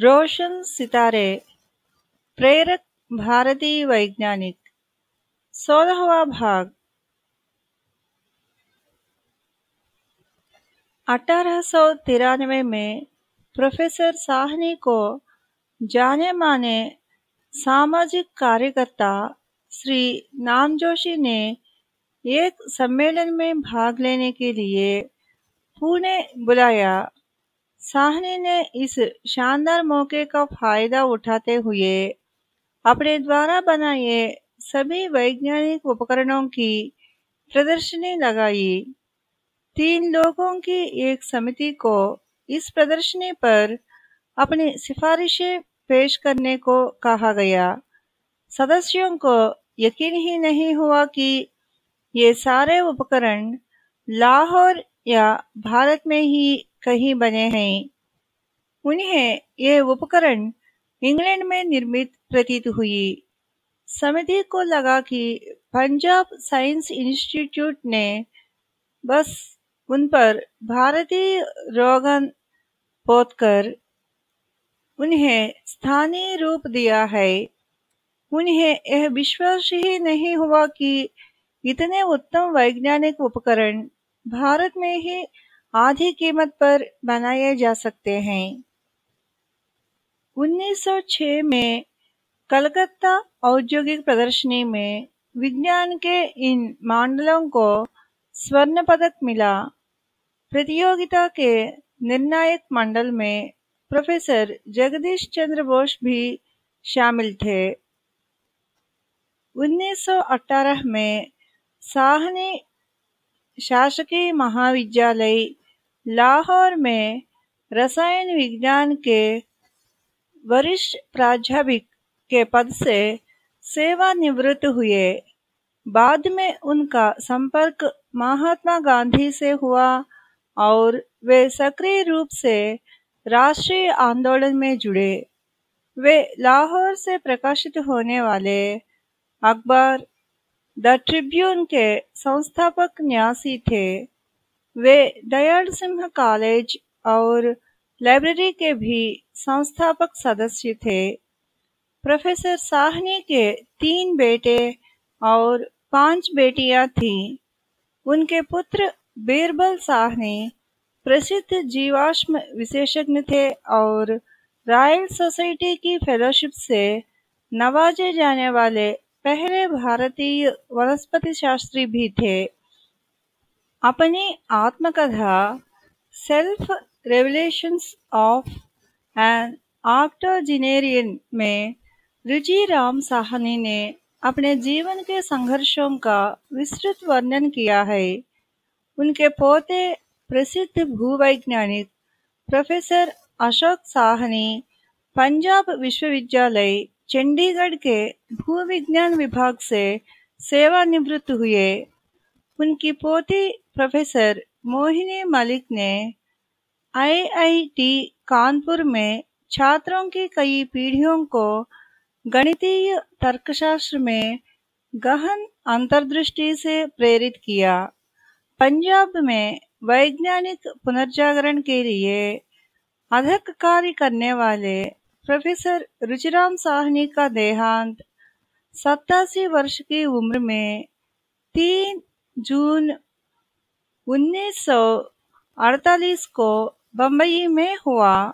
रोशन सितारे, प्रेरक भारतीय वैज्ञानिक, सोलहवा भाग। अठारह में प्रोफेसर साहनी को जाने माने सामाजिक कार्यकर्ता श्री नामजोशी ने एक सम्मेलन में भाग लेने के लिए पुणे बुलाया। साहनी ने इस शानदार मौके का फ़ायदा उठाते हुए अपने द्वारा बनाए सभी वैज्ञानिक उपकरणों की प्रदर्शनी लगाई। तीन लोगों की एक समिति को इस प्रदर्शनी पर अपनी सिफारिशें पेश करने को कहा गया। सदस्यों को यकीन ही नहीं हुआ कि ये सारे उपकरण लाहौर या भारत में ही कहीं बने हैं। उन्हें ये उपकरण इंग्लैंड में निर्मित प्रतीत हुई। समिति को लगा कि पंजाब साइंस इंस्टीट्यूट ने बस उन पर भारतीय रोगन पोतकर उन्हें स्थानीय रूप दिया है। उन्हें यह विश्वास ही नहीं हुआ कि इतने उत्तम वैज्ञानिक उपकरण भारत में ही आधी कीमत पर बनाए जा सकते हैं। 1906 में कलकत्ता औद्योगिक प्रदर्शनी में विज्ञान के इन मॉडलों को स्वर्ण पदक मिला। प्रतियोगिता के निर्णायक मंडल में प्रोफेसर जगदीश चंद्र बोस भी शामिल थे। 1918 में साहनी शासकीय महाविद्यालय लाहौर में रसायन विज्ञान के वरिष्ठ प्राध्यापक के पद से सेवानिवृत्त हुए। बाद में उनका संपर्क महात्मा गांधी से हुआ और वे सक्रिय रूप से राष्ट्रीय आंदोलन में जुड़े। वे लाहौर से प्रकाशित होने वाले अखबार द ट्रिब्यून के संस्थापक न्यासी थे। वे दयाल सिंह कॉलेज और लाइब्रेरी के भी संस्थापक सदस्य थे। प्रोफेसर साहनी के तीन बेटे और पाँच बेटियाँ थीं। उनके पुत्र बीरबल साहनी प्रसिद्ध जीवाश्म विशेषज्ञ थे और रॉयल सोसाइटी की फेलोशिप से नवाजे जाने वाले पहले भारतीय वनस्पति शास्त्री भी थे। अपनी आत्मकथा सेल्फ रेवलेशंस ऑफ़ एन में रुचि राम साहनी ने अपने जीवन के संघर्षों का विस्तृत वर्णन किया है। उनके पोते प्रसिद्ध भूवैज्ञानिक प्रोफेसर अशोक साहनी पंजाब विश्वविद्यालय, चंडीगढ़ के भूविज्ञान विभाग से सेवानिवृत्त हुए। उनकी पोती प्रोफेसर मोहिनी मलिक ने आईआईटी कानपुर में छात्रों की कई पीढ़ियों को गणितीय तर्कशास्त्र में गहन अंतर्दृष्टि से प्रेरित किया। पंजाब में वैज्ञानिक पुनर्जागरण के लिए अधक कार्य करने वाले प्रोफेसर रुचिराम साहनी का देहांत सत्तासी वर्ष की उम्र में तीन जून 1948 को बम्बई में हुआ